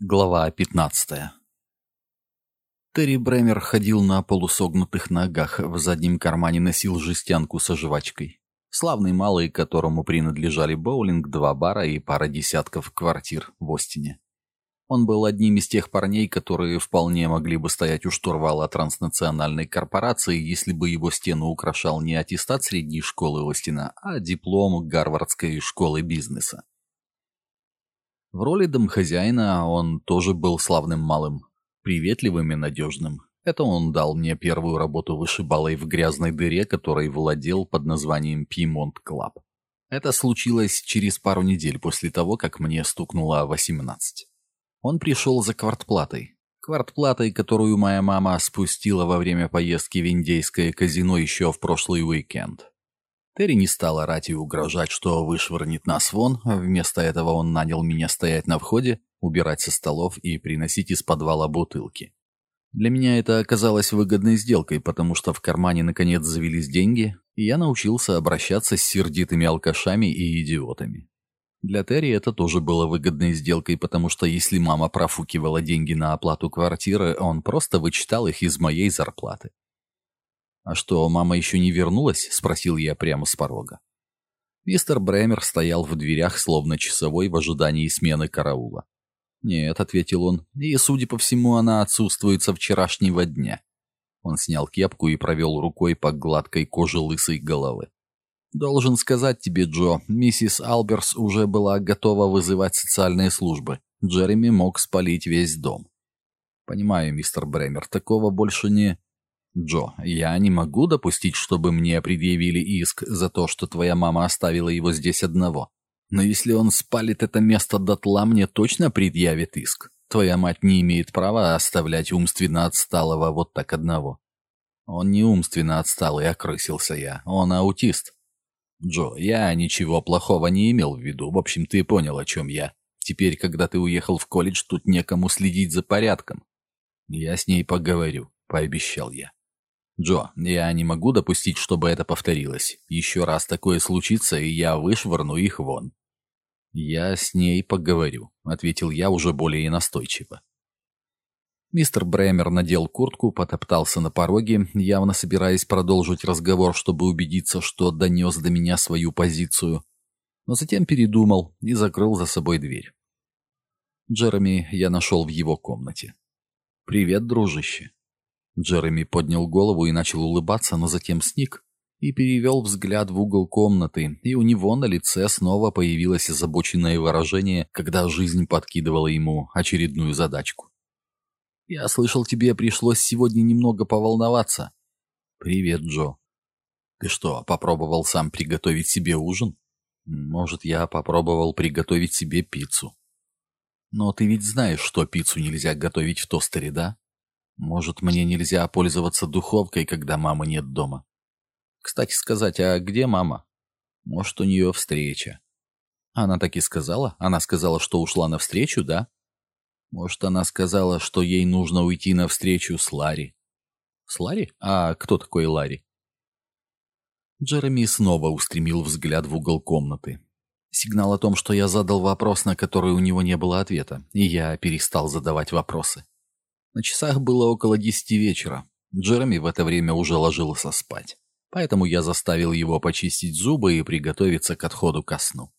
Глава 15 Терри Бремер ходил на полусогнутых ногах, в заднем кармане носил жестянку со жвачкой. Славный малый, которому принадлежали боулинг, два бара и пара десятков квартир в Остине. Он был одним из тех парней, которые вполне могли бы стоять у штурвала транснациональной корпорации, если бы его стену украшал не аттестат средней школы Остина, а диплом Гарвардской школы бизнеса. В роли домхозяина он тоже был славным малым, приветливым и надежным. Это он дал мне первую работу вышибалой в грязной дыре, которой владел под названием Пимонт Клаб. Это случилось через пару недель после того, как мне стукнуло 18. Он пришел за квартплатой. Квартплатой, которую моя мама спустила во время поездки в индейское казино еще в прошлый уикенд. Терри не стал орать и угрожать, что вышвырнет нас вон, вместо этого он нанял меня стоять на входе, убирать со столов и приносить из подвала бутылки. Для меня это оказалось выгодной сделкой, потому что в кармане наконец завелись деньги, и я научился обращаться с сердитыми алкашами и идиотами. Для Терри это тоже было выгодной сделкой, потому что если мама профукивала деньги на оплату квартиры, он просто вычитал их из моей зарплаты. «А что, мама еще не вернулась?» — спросил я прямо с порога. Мистер Бремер стоял в дверях, словно часовой в ожидании смены караула. «Нет», — ответил он, — «и, судя по всему, она отсутствует со вчерашнего дня». Он снял кепку и провел рукой по гладкой коже лысой головы. «Должен сказать тебе, Джо, миссис Алберс уже была готова вызывать социальные службы. Джереми мог спалить весь дом». «Понимаю, мистер Бремер, такого больше не...» Джо, я не могу допустить, чтобы мне предъявили иск за то, что твоя мама оставила его здесь одного. Но если он спалит это место дотла, мне точно предъявит иск. Твоя мать не имеет права оставлять умственно отсталого вот так одного. Он не умственно отсталый, окрысился я. Он аутист. Джо, я ничего плохого не имел в виду. В общем, ты понял, о чем я. Теперь, когда ты уехал в колледж, тут некому следить за порядком. Я с ней поговорю, пообещал я. Джо, я не могу допустить, чтобы это повторилось. Еще раз такое случится, и я вышвырну их вон. Я с ней поговорю, ответил я уже более настойчиво. Мистер Бремер надел куртку, потоптался на пороге, явно собираясь продолжить разговор, чтобы убедиться, что донес до меня свою позицию, но затем передумал и закрыл за собой дверь. Джереми я нашел в его комнате. «Привет, дружище», Джереми поднял голову и начал улыбаться, но затем сник и перевел взгляд в угол комнаты, и у него на лице снова появилось озабоченное выражение, когда жизнь подкидывала ему очередную задачку. «Я слышал, тебе пришлось сегодня немного поволноваться». «Привет, Джо». «Ты что, попробовал сам приготовить себе ужин?» «Может, я попробовал приготовить себе пиццу». «Но ты ведь знаешь, что пиццу нельзя готовить в тостере, да?» Может, мне нельзя пользоваться духовкой, когда мамы нет дома? Кстати сказать, а где мама? Может, у нее встреча. Она так и сказала? Она сказала, что ушла на встречу, да? Может, она сказала, что ей нужно уйти на встречу с Ларри. С Ларри? А кто такой Ларри? Джереми снова устремил взгляд в угол комнаты. Сигнал о том, что я задал вопрос, на который у него не было ответа, и я перестал задавать вопросы. На часах было около десяти вечера. Джереми в это время уже ложился спать. Поэтому я заставил его почистить зубы и приготовиться к отходу ко сну.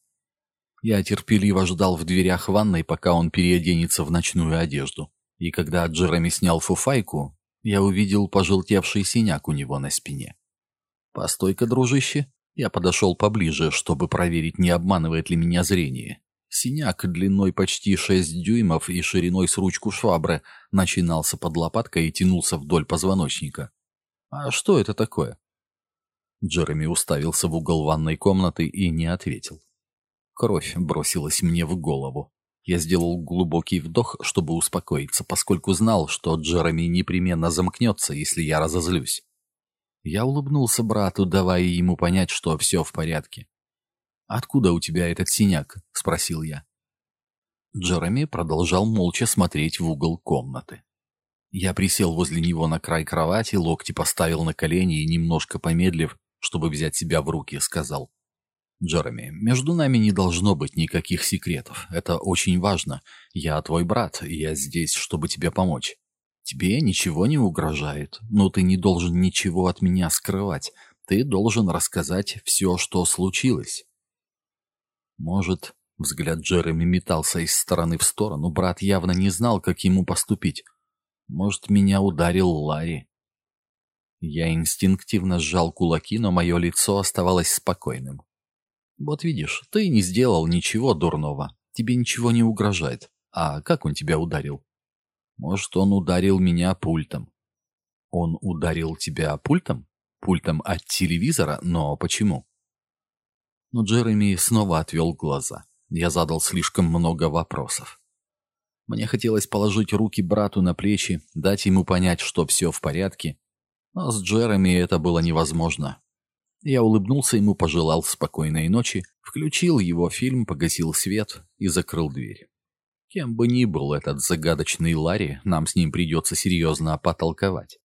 Я терпеливо ждал в дверях ванной, пока он переоденется в ночную одежду. И когда Джереми снял фуфайку, я увидел пожелтевший синяк у него на спине. «Постой-ка, дружище!» Я подошел поближе, чтобы проверить, не обманывает ли меня зрение. Синяк длиной почти 6 дюймов и шириной с ручку швабры начинался под лопаткой и тянулся вдоль позвоночника. «А что это такое?» Джереми уставился в угол ванной комнаты и не ответил. Кровь бросилась мне в голову. Я сделал глубокий вдох, чтобы успокоиться, поскольку знал, что Джереми непременно замкнется, если я разозлюсь. Я улыбнулся брату, давая ему понять, что все в порядке. «Откуда у тебя этот синяк?» — спросил я. Джереми продолжал молча смотреть в угол комнаты. Я присел возле него на край кровати, локти поставил на колени и, немножко помедлив, чтобы взять себя в руки, сказал. Джереми, между нами не должно быть никаких секретов. Это очень важно. Я твой брат, и я здесь, чтобы тебе помочь. Тебе ничего не угрожает, но ты не должен ничего от меня скрывать. Ты должен рассказать все, что случилось. Может, взгляд Джереми метался из стороны в сторону, брат явно не знал, как ему поступить. Может, меня ударил Ларри. Я инстинктивно сжал кулаки, но мое лицо оставалось спокойным. Вот видишь, ты не сделал ничего дурного. Тебе ничего не угрожает. А как он тебя ударил? Может, он ударил меня пультом. Он ударил тебя пультом? Пультом от телевизора? Но почему? Но Джереми снова отвел глаза. Я задал слишком много вопросов. Мне хотелось положить руки брату на плечи, дать ему понять, что все в порядке. Но с Джереми это было невозможно. Я улыбнулся ему, пожелал спокойной ночи, включил его фильм, погасил свет и закрыл дверь. Кем бы ни был этот загадочный Ларри, нам с ним придется серьезно потолковать.